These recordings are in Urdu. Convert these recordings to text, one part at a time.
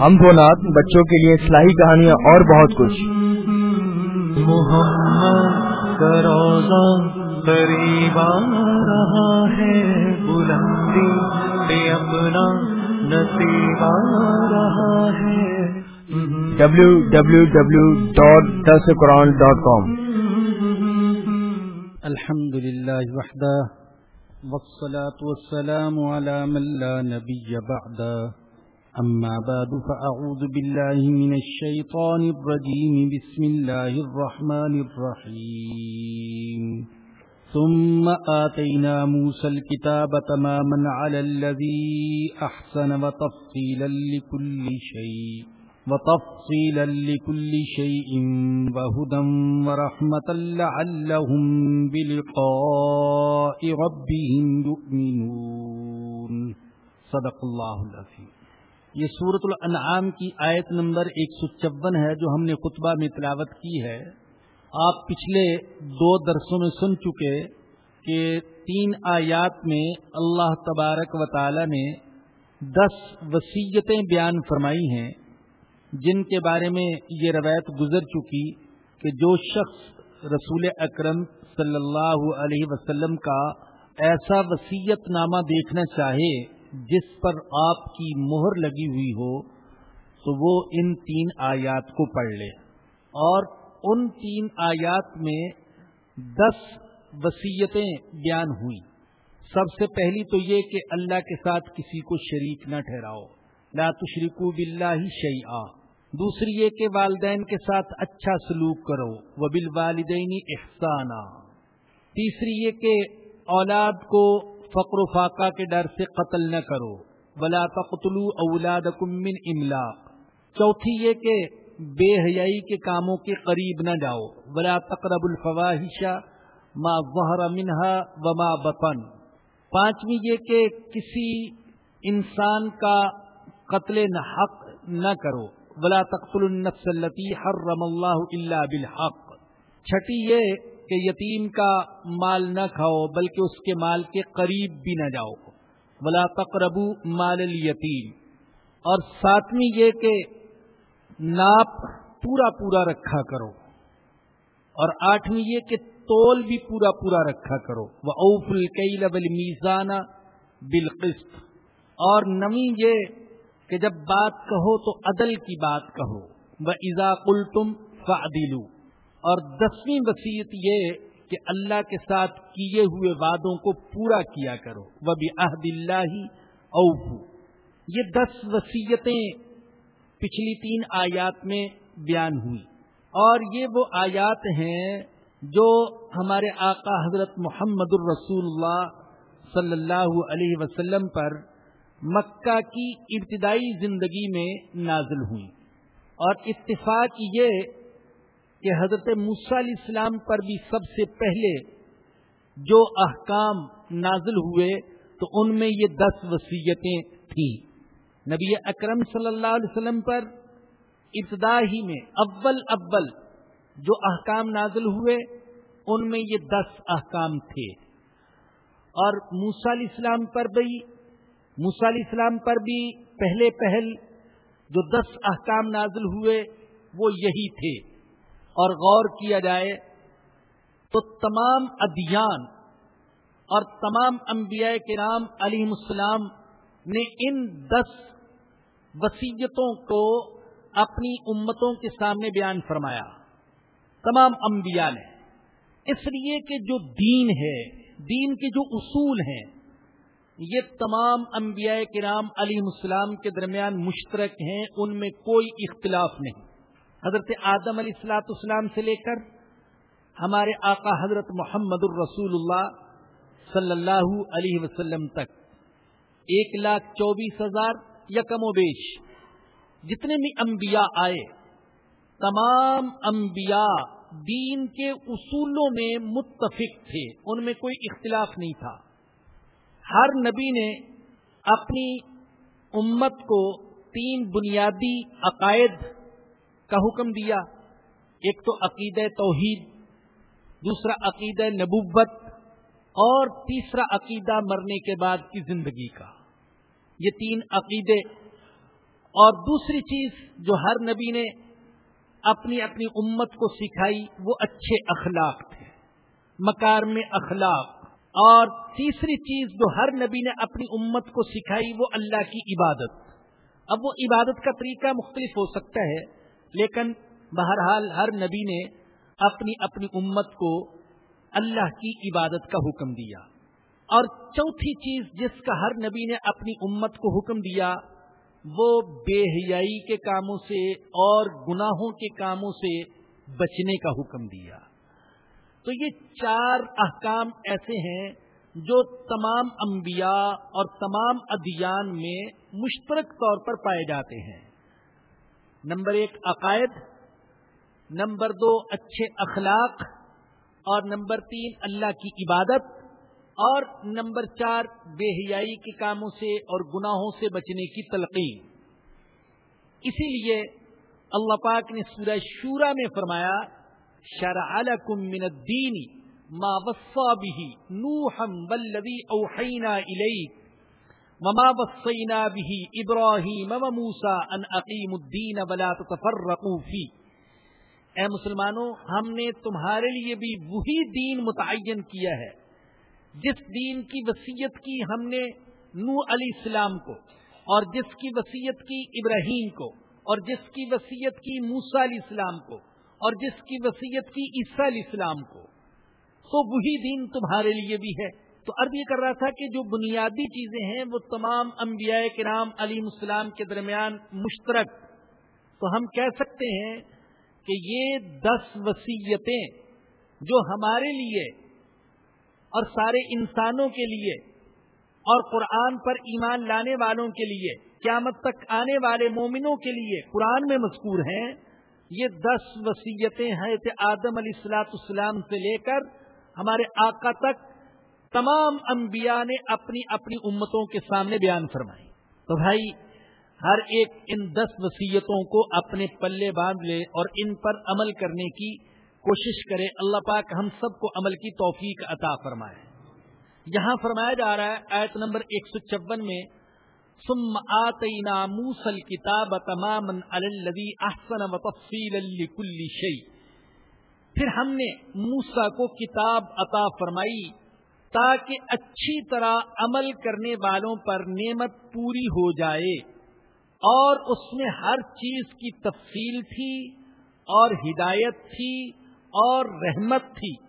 ہم دو نات بچوں کے لیے اصلاحی کہانیاں اور بہت کچھ۔ محمد روزہ قریب رہا ہے بلندی پہ اپنا نصیب رہا ہے۔ W W W dot this Quran dot com الحمد للہ وحدہ والصلاة والسلام على من لا نبي بعده أما بعد فأعوذ بالله من الشيطان الرجيم. بسم الله الرحمن الرحيم. ثم آتينا موسى الكتاب تماما على الذي أحسن وتفصيلا لكل شيء، وتفصيلا لكل شيء، وهدى ورحمة لعلهم بلقاء ربهم يؤمنون. صدق الله العظيم. یہ سورت الانعام کی آیت نمبر ایک سو چون ہے جو ہم نے خطبہ میں تلاوت کی ہے۔ آپ پچھلے دو درسوں میں سن چکے کہ تین آیات میں اللہ تبارک و تعالی نے دس وسیعتیں بیان فرمائی ہیں، جن کے بارے میں یہ روایت گزر چکی کہ جو شخص رسول اکرم صلی اللہ علیہ وسلم کا ایسا وسیعت نامہ دیکھنا چاہے جس پر آپ کی مہر لگی ہوئی ہو، تو وہ ان تین آیات کو پڑھ لے۔ اور ان تین آیات میں دس وسیعتیں بیان ہوئی سب سے پہلی تو یہ کہ اللہ کے ساتھ کسی کو شریک نہ ٹھہراؤ۔ لا تشرکو باللہ شیئا۔ دوسری یہ کہ والدین کے ساتھ اچھا سلوک کرو۔ وہ بال والدینی احسانہ تیسری یہ کہ اولاد کو فقر و فاقہ کے ڈر سے قتل نہ کرو۔ بلا تقتلو اولاد من املاق چوتھی یہ کہ بے حیائی کے کاموں کے قریب نہ جاؤ۔ بلا تقرب الفواہشہ ما ظہر منہا وما بطن۔ پانچویں یہ کہ کسی انسان کا قتل حق نہ کرو۔ بلا تقتل النفس التي حرم اللہ الا بالحق۔ چھٹی یہ کہ یتیم کا مال نہ کھاؤ، بلکہ اس کے مال کے قریب بھی نہ جاؤ۔ بلا تقربو مال الیتیم اور ساتویں یہ کہ ناپ پورا پورا رکھا کرو۔ اور آٹھویں یہ کہ تول بھی پورا پورا رکھا کرو۔ وہ اوف القیل بل میزانہ بالقسط۔ اور نویں یہ کہ جب بات کہو تو عدل کی بات کہو۔ وہ ازا کل تم اور دسویں وسیعت یہ کہ اللہ کے ساتھ کیے ہوئے وعدوں کو پورا کیا کرو۔ وہ بھی عہد اللہ اوفو یہ دس وسیعتیں پچھلی تین آیات میں بیان ہوئی۔ اور یہ وہ آیات ہیں جو ہمارے آقا حضرت محمد الرسول اللہ صلی اللہ علیہ وسلم پر مکہ کی ابتدائی زندگی میں نازل ہوئی۔ اور اتفاق یہ کہ حضرت علیہ السلام پر بھی سب سے پہلے جو احکام نازل ہوئے تو ان میں یہ دس وسیعتیں تھیں۔ نبی اکرم صلی اللہ علیہ وسلم پر ابتدا ہی میں اول اول جو احکام نازل ہوئے، ان میں یہ دس احکام تھے۔ اور علیہ السلام پر بھی علیہ السلام پر بھی پہلے پہل جو دس احکام نازل ہوئے، وہ یہی تھے۔ اور غور کیا جائے تو تمام ادیان اور تمام انبیاء کے نام السلام نے ان دس وسیعتوں کو اپنی امتوں کے سامنے بیان فرمایا۔ تمام انبیاء نے۔ اس لیے کہ جو دین ہے، دین کے جو اصول ہیں، یہ تمام انبیاء کرام علیہ السلام کے درمیان مشترک ہیں، ان میں کوئی اختلاف نہیں۔ حضرت آدم علیہ السلاۃ اسلام سے لے کر ہمارے آقا حضرت محمد الرسول اللہ صلی اللہ علیہ وسلم تک ایک لاکھ چوبیس ہزار یا کم و بیش جتنے بھی انبیاء آئے، تمام انبیاء دین کے اصولوں میں متفق تھے، ان میں کوئی اختلاف نہیں تھا۔ ہر نبی نے اپنی امت کو تین بنیادی عقائد کا حکم دیا۔ ایک تو عقید توحید، دوسرا عقید نبوت اور تیسرا عقیدہ مرنے کے بعد کی زندگی کا۔ یہ تین عقیدے۔ اور دوسری چیز جو ہر نبی نے اپنی اپنی امت کو سکھائی، وہ اچھے اخلاق تھے مکار میں اخلاق۔ اور تیسری چیز جو ہر نبی نے اپنی امت کو سکھائی، وہ اللہ کی عبادت۔ اب وہ عبادت کا طریقہ مختلف ہو سکتا ہے۔ لیکن بہرحال ہر نبی نے اپنی اپنی امت کو اللہ کی عبادت کا حکم دیا۔ اور چوتھی چیز جس کا ہر نبی نے اپنی امت کو حکم دیا، وہ بے حیائی کے کاموں سے اور گناہوں کے کاموں سے بچنے کا حکم دیا۔ تو یہ چار احکام ایسے ہیں جو تمام انبیاء اور تمام ادیان میں مشترک طور پر پائے جاتے ہیں۔ نمبر ایک عقائد، نمبر دو اچھے اخلاق، اور نمبر تین اللہ کی عبادت، اور نمبر چار بے حیائی کے کاموں سے اور گناہوں سے بچنے کی تلقین۔ اسی لیے اللہ پاک نے سورہ شورا میں فرمایا، شرع من الدین ما وصى به نوحا والذي اوحينا اليك وما وصينا به ابراهيم وموسى ان اقيموا الدين ولا تتفرقوا فيه. اے مسلمانوں، ہم نے تمہارے لیے بھی وہی دین متعین کیا ہے، جس دین کی وسیعت کی ہم نے نو علیہ السلام کو، اور جس کی وسیعت کی ابراہیم کو، اور جس کی وسیعت کی موسا علیہ السلام کو، اور جس کی وسیعت کی عیسیٰ علیہ السلام کو۔ تو وہی دین تمہارے لیے بھی ہے۔ تو عرض یہ کر رہا تھا کہ جو بنیادی چیزیں ہیں وہ تمام انبیاء کرام علی السلام کے درمیان مشترک۔ تو ہم کہہ سکتے ہیں کہ یہ دس وسیعتیں جو ہمارے لیے اور سارے انسانوں کے لیے اور قرآن پر ایمان لانے والوں کے لیے، قیامت تک آنے والے مومنوں کے لیے قرآن میں مذکور ہیں، یہ دس وسیعتیں ہیں آدم علیہ السلاۃ السلام سے لے کر ہمارے آقا تک تمام انبیاء نے اپنی اپنی امتوں کے سامنے بیان فرمائی تو بھائی، ہر ایک ان دس وسیعتوں کو اپنے پلے باندھ لے اور ان پر عمل کرنے کی کوشش کرے۔ اللہ پاک ہم سب کو عمل کی توفیق عطا فرمائے۔ یہاں فرمایا جا رہا ہے، آیت نمبر ایک سو چون میں، ثم آتینا موسى الكتاب تماما على الذي احسن وتفصيلا لكل شيء پھر ہم نے موسا کو کتاب عطا فرمائی۔ تاکہ اچھی طرح عمل کرنے والوں پر نعمت پوری ہو جائے اور اس میں ہر چیز کی تفصیل تھی اور ہدایت تھی اور رحمت تھی۔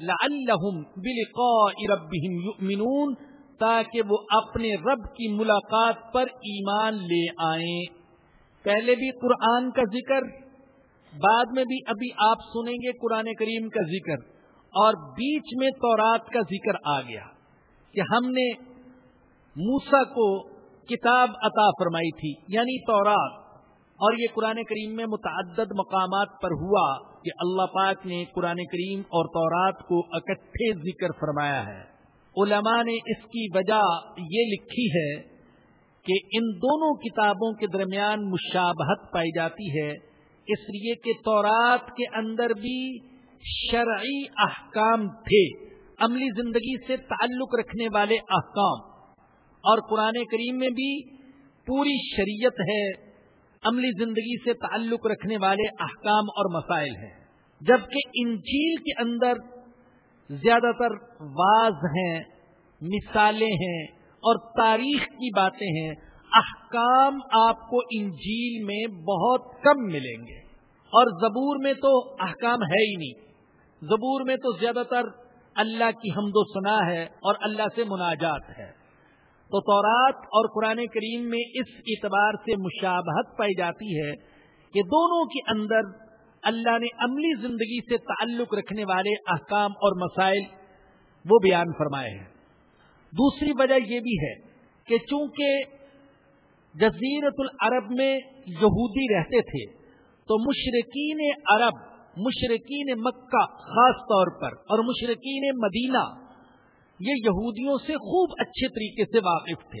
لعلہم بلقاء ربهم یؤمنون، تاکہ وہ اپنے رب کی ملاقات پر ایمان لے آئیں۔ پہلے بھی قرآن کا ذکر، بعد میں بھی ابھی آپ سنیں گے قرآن کریم کا ذکر۔ اور بیچ میں تورات کا ذکر آ گیا کہ ہم نے موسا کو کتاب عطا فرمائی تھی یعنی تورات۔ اور یہ قرآن کریم میں متعدد مقامات پر ہوا کہ اللہ پاک نے قرآن کریم اور تورات کو اکٹھے ذکر فرمایا ہے۔ علماء نے اس کی وجہ یہ لکھی ہے کہ ان دونوں کتابوں کے درمیان مشابہت پائی جاتی ہے، اس لیے کہ تورات کے اندر بھی شرعی احکام تھے، عملی زندگی سے تعلق رکھنے والے احکام۔ اور قرآن کریم میں بھی پوری شریعت ہے، عملی زندگی سے تعلق رکھنے والے احکام اور مسائل ہیں۔ جبکہ انجیل کے اندر زیادہ تر واز ہیں، مثالیں ہیں اور تاریخ کی باتیں ہیں، احکام آپ کو انجیل میں بہت کم ملیں گے۔ اور زبور میں تو احکام ہے ہی نہیں۔ زبور میں تو زیادہ تر اللہ کی حمد و ثنا ہے اور اللہ سے مناجات ہے۔ تو تورات اور قرآن کریم میں اس اعتبار سے مشابہت پائی جاتی ہے کہ دونوں کے اندر اللہ نے عملی زندگی سے تعلق رکھنے والے احکام اور مسائل وہ بیان فرمائے ہیں۔ دوسری وجہ یہ بھی ہے کہ چونکہ جزیرت العرب میں یہودی رہتے تھے، تو مشرقین عرب مشرقین مکہ خاص طور پر اور مشرقین مدینہ، یہ یہودیوں سے خوب اچھے طریقے سے واقف تھے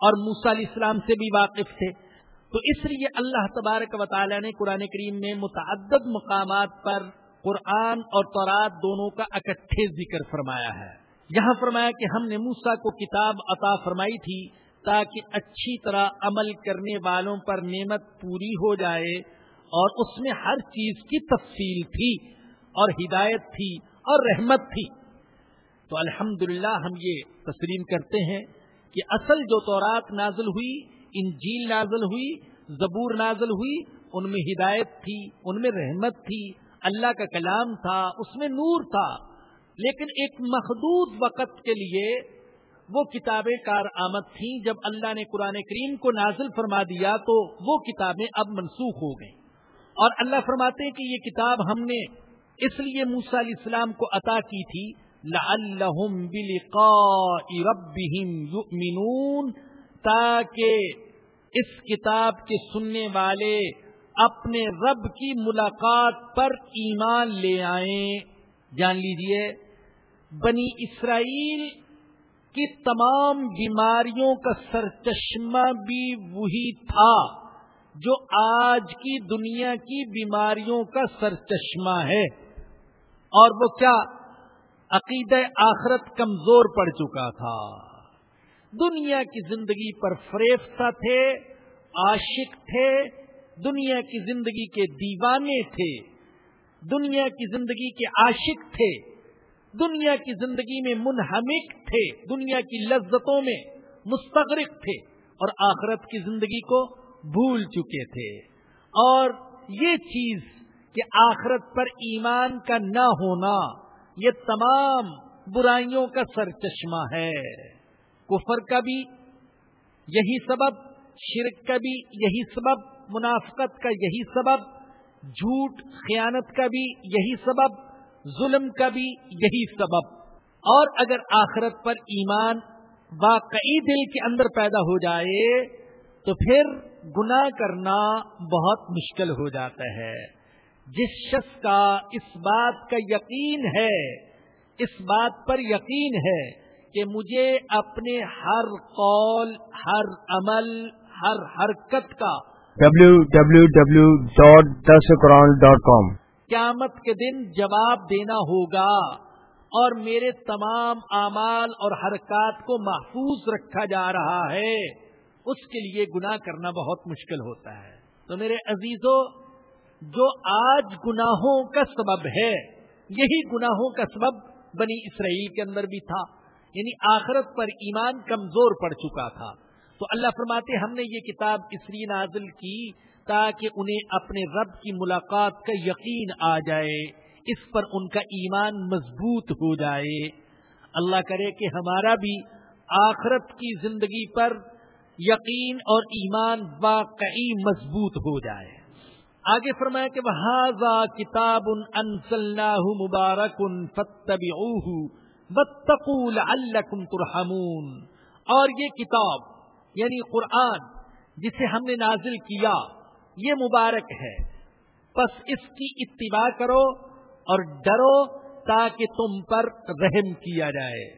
اور موسا علیہ السلام سے بھی واقف تھے۔ تو اس لیے اللہ تبارک و تعالی نے قرآن کریم میں متعدد مقامات پر قرآن اور تورات دونوں کا اکٹھے ذکر فرمایا ہے۔ یہاں فرمایا کہ ہم نے موسا کو کتاب عطا فرمائی تھی تاکہ اچھی طرح عمل کرنے والوں پر نعمت پوری ہو جائے۔ اور اس میں ہر چیز کی تفصیل تھی اور ہدایت تھی اور رحمت تھی۔ تو الحمد ہم یہ تسلیم کرتے ہیں کہ اصل جو تورات نازل ہوئی، انجیل نازل ہوئی، زبور نازل ہوئی، ان میں ہدایت تھی، ان میں رحمت تھی، اللہ کا کلام تھا، اس میں نور تھا۔ لیکن ایک محدود وقت کے لیے وہ کتابیں کار آمد تھیں۔ جب اللہ نے قرآن کریم کو نازل فرما دیا تو وہ کتابیں اب منسوخ ہو گئیں۔ اور اللہ فرماتے ہیں کہ یہ کتاب ہم نے اس لیے موسا علیہ السلام کو عطا کی تھی تاکہ اس کتاب کے سننے والے اپنے رب کی ملاقات پر ایمان لے آئیں۔ جان لیجیے، بنی اسرائیل کی تمام بیماریوں کا سرچشمہ بھی وہی تھا۔ جو آج کی دنیا کی بیماریوں کا سرچشمہ ہے اور وہ کیا عقید آخرت کمزور پڑ چکا تھا۔ دنیا کی زندگی پر فریفتہ تھے، عاشق تھے، دنیا کی زندگی کے دیوانے تھے، دنیا کی زندگی کے عاشق تھے، دنیا کی زندگی میں منہمک تھے، دنیا کی لذتوں میں مستغرق تھے اور آخرت کی زندگی کو بھول چکے تھے۔ اور یہ چیز کہ آخرت پر ایمان کا نہ ہونا، یہ تمام برائیوں کا سر چشمہ ہے۔ کفر کا بھی یہی سبب، شرک کا بھی یہی سبب، منافقت کا یہی سبب، جھوٹ خیانت کا بھی یہی سبب، ظلم کا بھی یہی سبب۔ اور اگر آخرت پر ایمان واقعی دل کے اندر پیدا ہو جائے تو پھر گناہ کرنا بہت مشکل ہو جاتا ہے۔ جس شخص کا اس بات کا یقین ہے اس بات پر یقین ہے کہ مجھے اپنے ہر قول ہر عمل ہر حرکت کا W W W dot dot com قیامت کے دن جواب دینا ہوگا اور میرے تمام اعمال اور حرکات کو محفوظ رکھا جا رہا ہے۔ اس کے لیے گناہ کرنا بہت مشکل ہوتا ہے۔ تو میرے عزیزوں جو آج گناہوں کا سبب ہے، یہی گناہوں کا سبب بنی اسرائیل کے اندر بھی تھا۔ یعنی آخرت پر ایمان کمزور پڑ چکا تھا۔ تو اللہ فرماتے، ہم نے یہ کتاب اس لیے نازل کی تاکہ انہیں اپنے رب کی ملاقات کا یقین آ جائے، اس پر ان کا ایمان مضبوط ہو جائے۔ اللہ کرے کہ ہمارا بھی آخرت کی زندگی پر یقین اور ایمان واقعی مضبوط ہو جائے۔ آگے فرمایا کہ وہ کتاب مبارک ترحمون۔ اور یہ کتاب یعنی قرآن، جسے ہم نے نازل کیا، یہ مبارک ہے۔ بس اس کی اتباع کرو اور ڈرو تاکہ تم پر رحم کیا جائے۔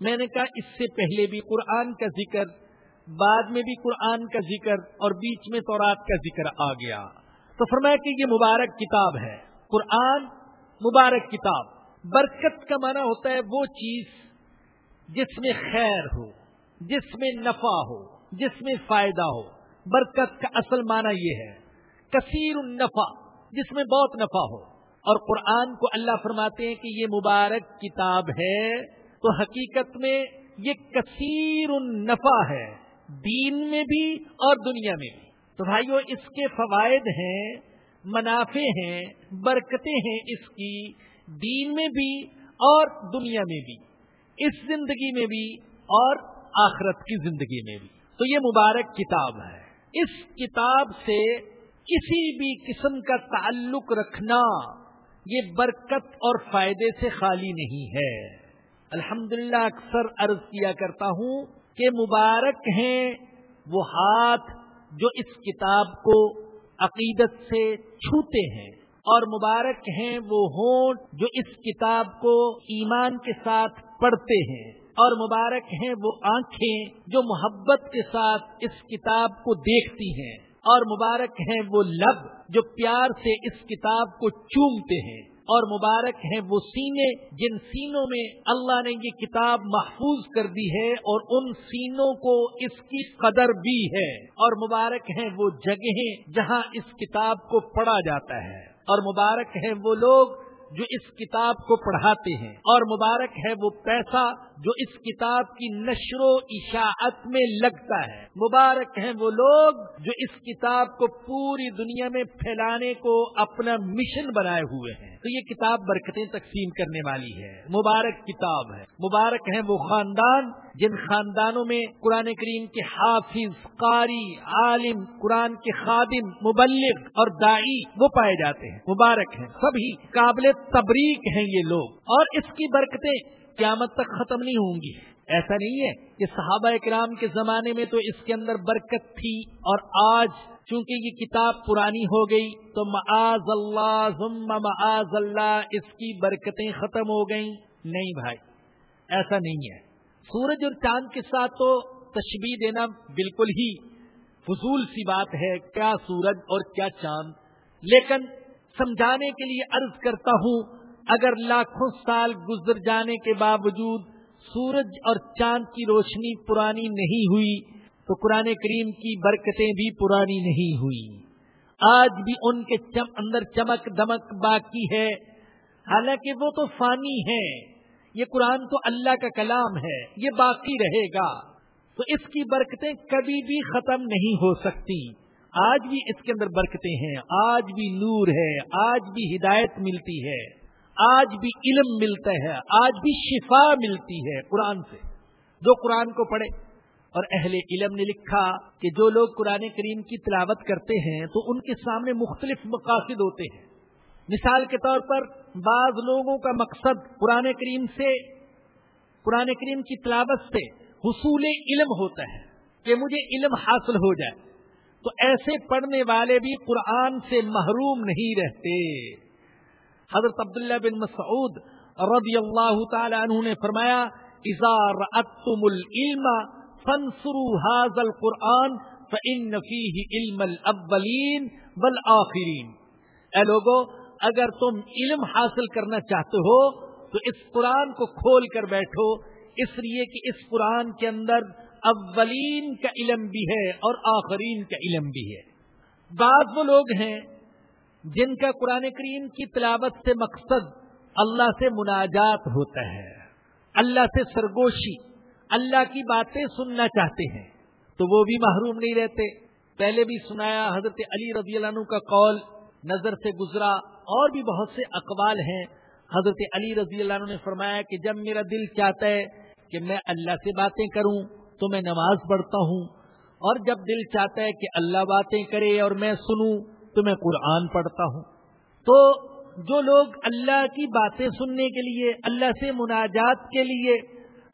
میں نے کہا اس سے پہلے بھی قرآن کا ذکر بعد میں بھی قرآن کا ذکر اور بیچ میں تورات کا ذکر آ گیا۔ تو فرمایا کہ یہ مبارک کتاب ہے۔ قرآن مبارک کتاب۔ برکت کا معنی ہوتا ہے وہ چیز جس میں خیر ہو، جس میں نفع ہو، جس میں فائدہ ہو۔ برکت کا اصل معنی یہ ہے۔ کثیر النفع، جس میں بہت نفع ہو۔ اور قرآن کو اللہ فرماتے ہیں کہ یہ مبارک کتاب ہے۔ تو حقیقت میں یہ کثیر النفع ہے۔ دین میں بھی اور دنیا میں بھی۔ تو بھائیو، اس کے فوائد ہیں، منافع ہیں، برکتیں ہیں اس کی دین میں بھی اور دنیا میں بھی، اس زندگی میں بھی اور آخرت کی زندگی میں بھی۔ تو یہ مبارک کتاب ہے۔ اس کتاب سے کسی بھی قسم کا تعلق رکھنا یہ برکت اور فائدے سے خالی نہیں ہے۔ الحمدللہ اکثر عرض کیا کرتا ہوں کہ مبارک ہیں، وہ ہاتھ جو اس کتاب کو عقیدت سے چھوتے ہیں اور مبارک ہیں، وہ ہونٹ جو اس کتاب کو ایمان کے ساتھ پڑھتے ہیں اور مبارک ہیں، وہ آنکھیں جو محبت کے ساتھ اس کتاب کو دیکھتی ہیں اور مبارک ہیں، وہ لب جو پیار سے اس کتاب کو چومتے ہیں۔ اور مبارک ہیں وہ سینے جن سینوں میں اللہ نے یہ کتاب محفوظ کر دی ہے اور ان سینوں کو اس کی قدر بھی ہے اور مبارک ہیں وہ جگہیں جہاں اس کتاب کو پڑھا جاتا ہے اور مبارک ہیں وہ لوگ جو اس کتاب کو پڑھاتے ہیں۔ اور مبارک ہے وہ پیسہ جو اس کتاب کی نشر و اشاعت میں لگتا ہے۔ مبارک ہیں وہ لوگ جو اس کتاب کو پوری دنیا میں پھیلانے کو اپنا مشن بنائے ہوئے ہیں۔ تو یہ کتاب برکتیں تقسیم کرنے والی ہے۔ مبارک کتاب ہے۔ مبارک ہیں وہ خاندان جن خاندانوں میں قرآن کریم کے حافظ، قاری، عالم، قرآن کے خادم، مبلغ اور دائی وہ پائے جاتے ہیں، مبارک ہیں سبھی قابل تبریک ہیں یہ لوگ۔ اور اس کی برکتیں قیامت تک ختم نہیں ہوں گی۔ ایسا نہیں ہے کہ صحابہ کرام کے زمانے میں تو اس کے اندر برکت تھی اور آج چونکہ یہ کتاب پرانی ہو گئی تو معاذ اللہ معاذ اللہ، اس کی برکتیں ختم ہو گئیں۔ نہیں بھائی، ایسا نہیں ہے۔ سورج اور چاند کے ساتھ تو تشبیح دینا بالکل ہی فضول سی بات ہے کیا سورج اور کیا چاند۔ لیکن سمجھانے کے لیے عرض کرتا ہوں، اگر لاکھوں سال گزر جانے کے باوجود سورج اور چاند کی روشنی پرانی نہیں ہوئی، تو قرآن کریم کی برکتیں بھی پرانی نہیں ہوئی۔ آج بھی ان کے چم، اندر چمک دمک باقی ہے۔ حالانکہ وہ تو فانی ہے یہ قرآن تو اللہ کا کلام ہے، یہ باقی رہے گا۔ تو اس کی برکتیں کبھی بھی ختم نہیں ہو سکتی۔ آج بھی اس کے اندر برکتیں ہیں، آج بھی نور ہے، آج بھی ہدایت ملتی ہے۔ آج بھی علم ملتا ہے، آج بھی شفا ملتی ہے قرآن سے۔ جو قرآن کو پڑھے اور اہل علم نے لکھا کہ جو لوگ قرآن کریم کی تلاوت کرتے ہیں تو ان کے سامنے مختلف مقاصد ہوتے ہیں۔ مثال کے طور پر بعض لوگوں کا مقصد قرآن کریم سے، قرآن کریم کی تلاوت سے حصول علم ہوتا ہے، کہ مجھے علم حاصل ہو جائے۔ تو ایسے پڑھنے والے بھی قرآن سے محروم نہیں رہتے۔ حضرت عبداللہ بن مسعود رضی اللہ تعالی عنہ نے فرمایا اظہار العلم فنسرو حاضل قرآن فن فیہ علم الاولین والآخرین۔ اے لوگو اگر تم علم حاصل کرنا چاہتے ہو، تو اس قرآن کو کھول کر بیٹھو۔ اس لیے کہ اس قرآن کے اندر اولین کا علم بھی ہے اور آخرین کا علم بھی ہے۔ بعض وہ لوگ ہیں جن کا قرآن کریم کی تلاوت سے مقصد اللہ سے مناجات ہوتا ہے، اللہ سے سرگوشی، اللہ کی باتیں سننا چاہتے ہیں۔ تو وہ بھی محروم نہیں رہتے۔ پہلے بھی سنایا حضرت علی رضی اللہ عنہ کا قول نظر سے گزرا اور بھی بہت سے اقوال ہیں۔ حضرت علی رضی اللہ عنہ نے فرمایا کہ جب میرا دل چاہتا ہے کہ میں اللہ سے باتیں کروں تو میں نماز پڑھتا ہوں۔ اور جب دل چاہتا ہے کہ اللہ باتیں کرے اور میں سنوں تو میں قرآن پڑھتا ہوں۔ تو جو لوگ اللہ کی باتیں سننے کے لیے، اللہ سے مناجات کے لیے،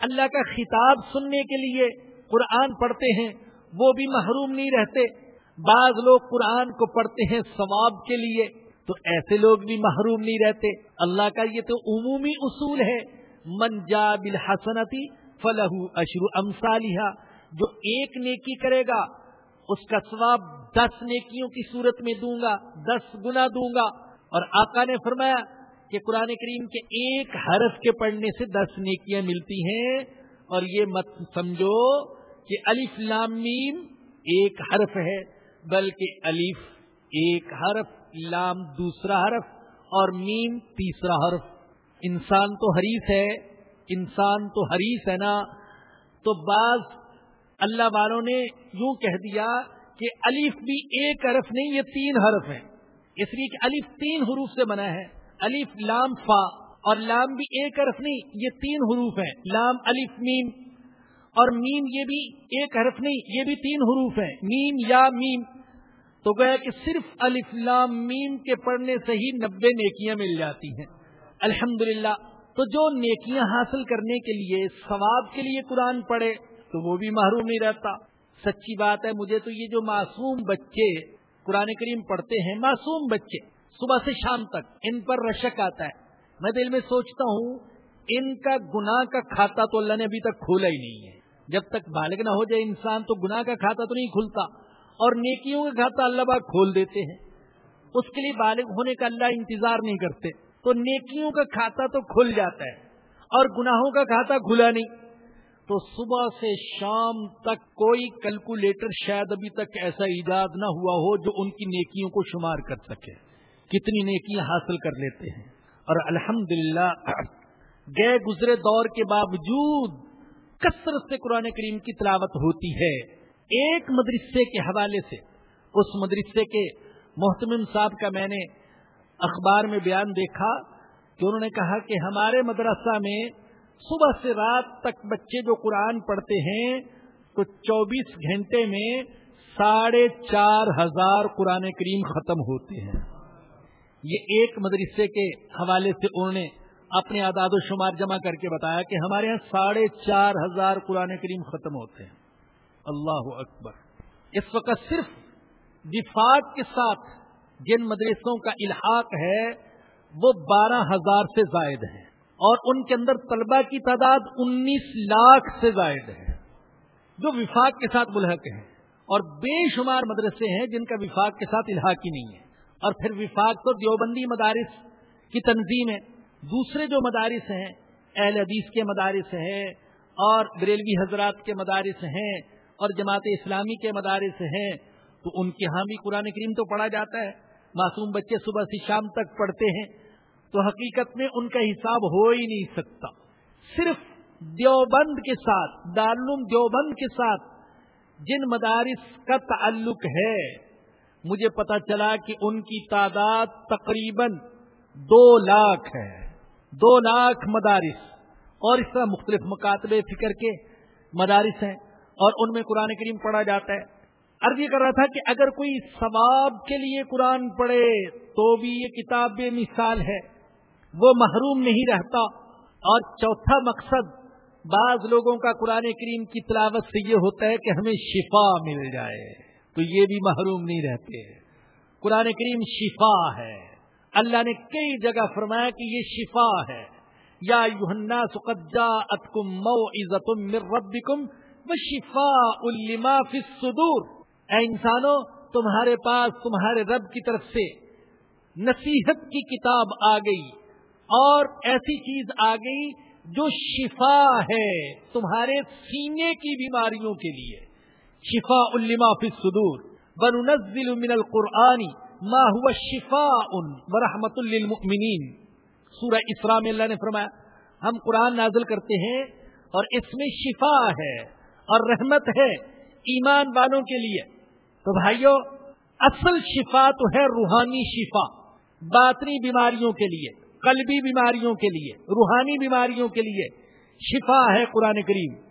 اللہ کا خطاب سننے کے لیے قرآن پڑھتے ہیں، وہ بھی محروم نہیں رہتے۔ بعض لوگ قرآن کو پڑھتے ہیں ثواب کے لیے، تو ایسے لوگ بھی محروم نہیں رہتے۔ اللہ کا یہ تو عمومی اصول ہے۔ من جا بالحسنتی فلاح اشر امسالیہ جو ایک نیکی کرے گا، اس کا ثواب دس نیکیوں کی صورت میں دوں گا، دس گنا دوں گا۔ اور آقا نے فرمایا کہ قرآن کریم کے ایک حرف کے پڑھنے سے دس نیکیاں ملتی ہیں۔ اور یہ مت سمجھو کہ الف لام میم ایک حرف ہے۔ بلکہ الف، ایک حرف، لام دوسرا حرف اور میم تیسرا حرف۔ انسان تو حریث ہے، انسان تو حریث ہے نا۔ تو بعض اللہ والوں نے یوں کہہ دیا کہ الف بھی ایک حرف نہیں، یہ تین حرف ہیں۔ اس لیے کہ الف تین حروف سے بنا ہے۔ الف، لام، فا اور لام بھی ایک حرف نہیں، یہ تین حروف ہیں۔ لام، الف، میم اور میم یہ بھی ایک حرف نہیں، یہ بھی تین حروف ہیں۔ میم یا میم۔ تو گیا کہ صرف الف لام میم کے پڑھنے سے ہی نبے نیکیاں مل جاتی ہیں۔ الحمد تو جو نیکیاں حاصل کرنے کے لیے، ثواب کے لیے قرآن پڑھے، تو وہ بھی محروم نہیں رہتا۔ سچی بات ہے، مجھے تو یہ جو معصوم بچے قرآن کریم پڑھتے ہیں، معصوم بچے، صبح سے شام تک ان پر رشک آتا ہے۔ میں دل میں سوچتا ہوں، ان کا گناہ کا کھاتا تو اللہ نے ابھی تک کھولا ہی نہیں ہے۔ جب تک بالغ نہ ہو جائے انسان تو گناہ کا کھاتا تو نہیں کھلتا اور نیکیوں کا کھاتا اللہ باغ کھول دیتے ہیں۔ اس کے لیے بالغ ہونے کا اللہ انتظار نہیں کرتے۔ تو نیکیوں کا کھاتا تو کھل جاتا ہے اور گناہوں کا کھاتا کھلا نہیں۔ تو صبح سے شام تک کوئی کیلکولیٹر شاید ابھی تک ایسا ایجاد نہ ہوا ہو جو ان کی نیکیوں کو شمار کر سکے۔ کتنی نیکیاں حاصل کر لیتے ہیں۔ اور الحمدللہ، گئے گزرے دور کے باوجود کثرت سے قرآن کریم کی تلاوت ہوتی ہے۔ ایک مدرسے کے حوالے سے، اس مدرسے کے محتمم صاحب کا میں نے اخبار میں بیان دیکھا کہ انہوں نے کہا کہ ہمارے مدرسہ میں صبح سے رات تک بچے جو قرآن پڑھتے ہیں، تو چوبیس گھنٹے میں ساڑھے چار ہزار قرآن کریم ختم ہوتے ہیں۔ یہ ایک مدرسے کے حوالے سے انہوں نے اپنے اعداد و شمار جمع کر کے بتایا کہ ہمارے یہاں ساڑھے چار ہزار قرآن کریم ختم ہوتے ہیں۔ اللہ اکبر۔ اس وقت صرف وفاق کے ساتھ جن مدرسوں کا الحاق ہے، وہ بارہ ہزار سے زائد ہیں۔ اور ان کے اندر طلبہ کی تعداد انیس لاکھ سے زائد ہے۔ جو وفاق کے ساتھ ملحق ہیں۔ اور بے شمار مدرسے ہیں جن کا وفاق کے ساتھ الحاق ہی نہیں ہے۔ اور پھر وفاق تو دیوبندی مدارس کی تنظیم ہے دوسرے جو مدارس ہیں، اہل حدیث کے مدارس ہیں اور بریلوی حضرات کے مدارس ہیں اور جماعت اسلامی کے مدارس ہیں، تو ان کے ہاں بھی قرآن کریم تو پڑھا جاتا ہے۔ معصوم بچے صبح سے شام تک پڑھتے ہیں، تو حقیقت میں ان کا حساب ہو ہی نہیں سکتا۔ صرف دیوبند کے ساتھ، دارالعلوم دیوبند کے ساتھ جن مدارس کا تعلق ہے، مجھے پتا چلا کہ ان کی تعداد تقریباً دو لاکھ ہے۔ دو لاکھ مدارس اور اس طرح مختلف مکاتبے، فکر کے مدارس ہیں اور ان میں قرآن کریم پڑھا جاتا ہے۔ عرض یہ کر رہا تھا کہ اگر کوئی ثواب کے لیے قرآن پڑھے تو بھی یہ کتاب بے مثال ہے۔ وہ محروم نہیں رہتا۔ اور چوتھا مقصد، بعض لوگوں کا قرآن کریم کی تلاوت سے یہ ہوتا ہے کہ ہمیں شفا مل جائے، تو یہ بھی محروم نہیں رہتے۔ قرآن کریم شفا ہے۔ اللہ نے کئی جگہ فرمایا کہ یہ شفا ہے۔ یا یوہنا سقجا اتکم مو عزتم ربکم و شفا الما فصدور اے انسانوں، تمہارے پاس، تمہارے رب کی طرف سے نصیحت کی کتاب آ گئی اور ایسی چیز آ گئی جو شفا ہے تمہارے سینے کی بیماریوں کے لیے۔ شفا الما فصدور بن نزل من القرآنی ما ہوا شفا ان للمؤمنین سورہ اسراء میں اللہ نے فرمایا، ہم قرآن نازل کرتے ہیں اور اس میں شفا ہے اور رحمت ہے ایمان والوں کے لیے۔ تو بھائیوں اصل شفا تو ہے روحانی شفا، باطنی بیماریوں کے لیے، قلبی بیماریوں کے لیے، روحانی بیماریوں کے لیے شفا ہے قرآن کریم۔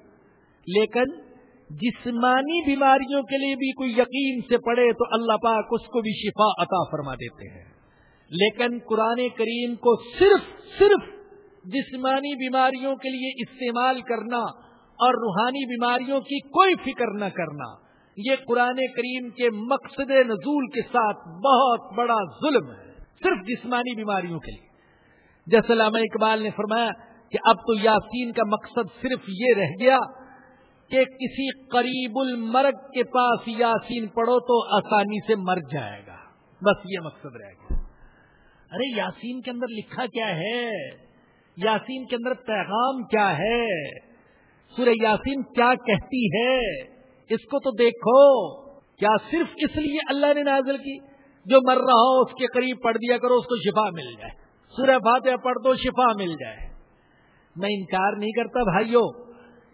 لیکن جسمانی بیماریوں کے لیے بھی کوئی یقین سے پڑے تو اللہ پاک اس کو بھی شفا عطا فرما دیتے ہیں۔ لیکن قرآن کریم کو صرف صرف جسمانی بیماریوں کے لیے استعمال کرنا اور روحانی بیماریوں کی کوئی فکر نہ کرنا، یہ قرآن کریم کے مقصد نزول کے ساتھ بہت بڑا ظلم ہے، صرف جسمانی بیماریوں کے لیے۔ جیسے علامہ اقبال نے فرمایا کہ اب تو یاسین کا مقصد صرف یہ رہ گیا کہ کسی قریب المرگ کے پاس یاسین پڑھو تو آسانی سے مر جائے گا۔ بس یہ مقصد رہ گیا۔ ارے، یاسین کے اندر لکھا کیا ہے؟ یاسین کے اندر پیغام کیا ہے؟ سورہ یاسین کیا کہتی ہے؟ اس کو تو دیکھو۔ کیا صرف اس لیے اللہ نے نازل کی؟ جو مر رہا ہو، اس کے قریب پڑھ دیا کرو، اس کو شفا مل جائے۔ سورہ فاتحہ پڑھ دو، شفا مل جائے۔ میں انکار نہیں کرتا بھائیوں۔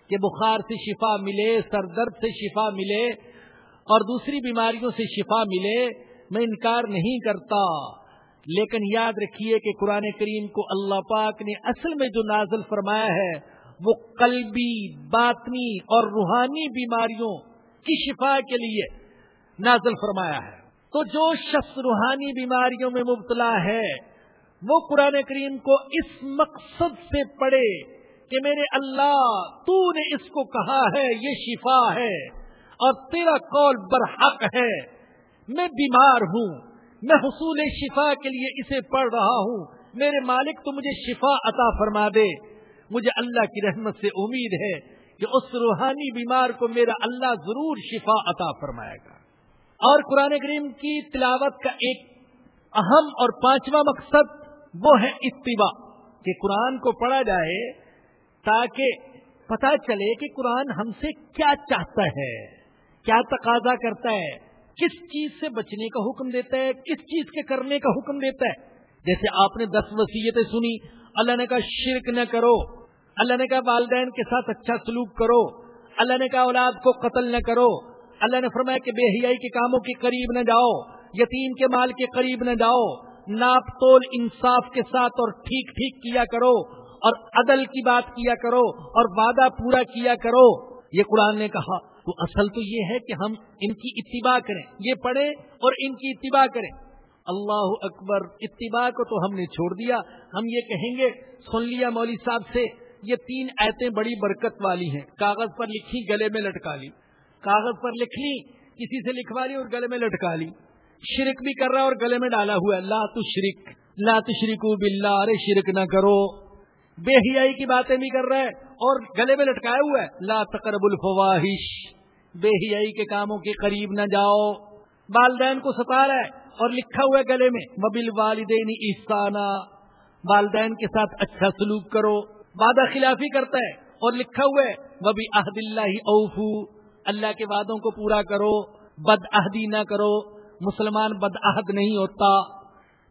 کہ بخار سے شفا ملے سر درد سے شفا ملے اور دوسری بیماریوں سے شفا ملے، میں انکار نہیں کرتا۔ لیکن یاد رکھیے کہ قرآن کریم کو اللہ پاک نے اصل میں جو نازل فرمایا ہے، وہ قلبی، باطنی اور روحانی بیماریوں کی شفا کے لیے نازل فرمایا ہے۔ تو جو شخص روحانی بیماریوں میں مبتلا ہے، وہ قرآن کریم کو اس مقصد سے پڑھے کہ میرے اللہ تو نے اس کو کہا ہے، یہ شفا ہے، اور تیرا قول برحق ہے۔ میں بیمار ہوں، میں حصول شفا کے لیے اسے پڑھ رہا ہوں۔ میرے مالک، تو مجھے شفا عطا فرما دے۔ مجھے اللہ کی رحمت سے امید ہے کہ اس روحانی بیمار کو میرا اللہ ضرور شفا عطا فرمائے گا۔ اور قرآن کریم کی تلاوت کا ایک اہم اور پانچواں مقصد وہ ہے اتباع، کہ قرآن کو پڑھا جائے تاکہ پتا چلے کہ قرآن ہم سے کیا چاہتا ہے، کیا تقاضا کرتا ہے، کس چیز سے بچنے کا حکم دیتا ہے، کس چیز کے کرنے کا حکم دیتا ہے۔ جیسے آپ نے دس وسیعتیں سنی، اللہ نے کہا شرک نہ کرو، اللہ نے کہا والدین کے ساتھ اچھا سلوک کرو، اللہ نے کہا اولاد کو قتل نہ کرو، اللہ نے فرمایا کہ بے حیائی کے کاموں کے قریب نہ جاؤ، یتیم کے مال کے قریب نہ جاؤ، ناپ تول انصاف کے ساتھ اور ٹھیک ٹھیک کیا کرو اور عدل کی بات کیا کرو اور وعدہ پورا کیا کرو۔ یہ قرآن نے کہا، تو اصل تو یہ ہے کہ ہم ان کی اتباع کریں۔ یہ پڑھیں اور ان کی اتباع کریں۔ اللہ اکبر، اتباع کو تو ہم نے چھوڑ دیا۔ ہم یہ کہیں گے، سن لیا مولوی صاحب سے، یہ تین ایتیں بڑی برکت والی ہیں۔ کاغذ پر لکھی، گلے میں لٹکا لی۔ کاغذ پر لکھ لی کسی سے لکھوا لی اور گلے میں لٹکا لی۔ شرک بھی کر رہا اور گلے میں ڈالا ہوا ہے۔ لا تو شرک لا تو شرک ارے شرک نہ کرو۔ بے حیائی کی باتیں بھی کر رہا ہے اور گلے میں لٹکایا ہوا ہے۔ لا تقرب الفواہش بے حیائی کے کاموں کے قریب نہ جاؤ۔ والدین کو ستا رہا ہے اور لکھا ہوا ہے گلے میں مبل والدین عیسانہ والدین کے ساتھ اچھا سلوک کرو۔ وعدہ خلافی کرتا ہے اور لکھا ہوا ہے وبی عہد اللہ اوفو۔ اللہ کے وعدوں کو پورا کرو۔ بد عہدی نہ کرو۔ مسلمان بد عہد نہیں ہوتا۔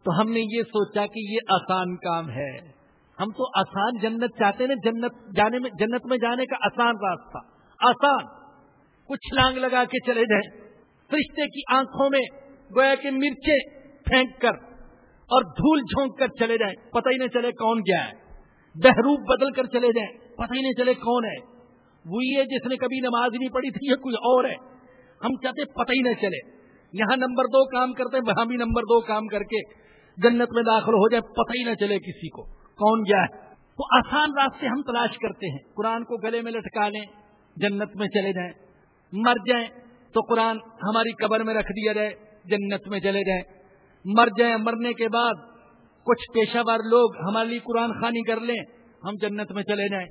تو ہم نے یہ سوچا کہ یہ آسان کام ہے۔ ہم تو آسان جنت چاہتے ہیں جنت جانے میں، جنت میں جانے کا آسان راستہ۔ آسان۔ کچھ لانگ لگا کے چلے جائیں۔ فرشتے کی آنکھوں میں گویا کے مرچے پھینک کر اور دھول جھونک کر چلے جائیں۔ پتہ ہی نہیں چلے کون گیا ہے۔ بہروپ بدل کر چلے جائیں۔ پتہ ہی نہیں چلے کون ہے۔ وہی ہے جس نے کبھی نماز نہیں پڑھی تھی یہ کوئی اور ہے۔ ہم چاہتے پتہ ہی نہ چلے۔ یہاں نمبر دو کام کرتے ہیں، وہاں بھی نمبر دو کام کر کے جنت میں داخل ہو جائے پتہ ہی نہ چلے کسی کو۔ کون گیا ہے؟ تو آسان راستے ہم تلاش کرتے ہیں۔ قرآن کو گلے میں لٹکا لیں، جنت میں چلے جائیں۔ مر جائیں تو قرآن ہماری قبر میں رکھ دیا جائے، جنت میں چلے جائیں۔ مر جائیں، مرنے کے بعد کچھ پیشہ ور لوگ ہمارے لیے قرآن خانی کر لیں، ہم جنت میں چلے جائیں۔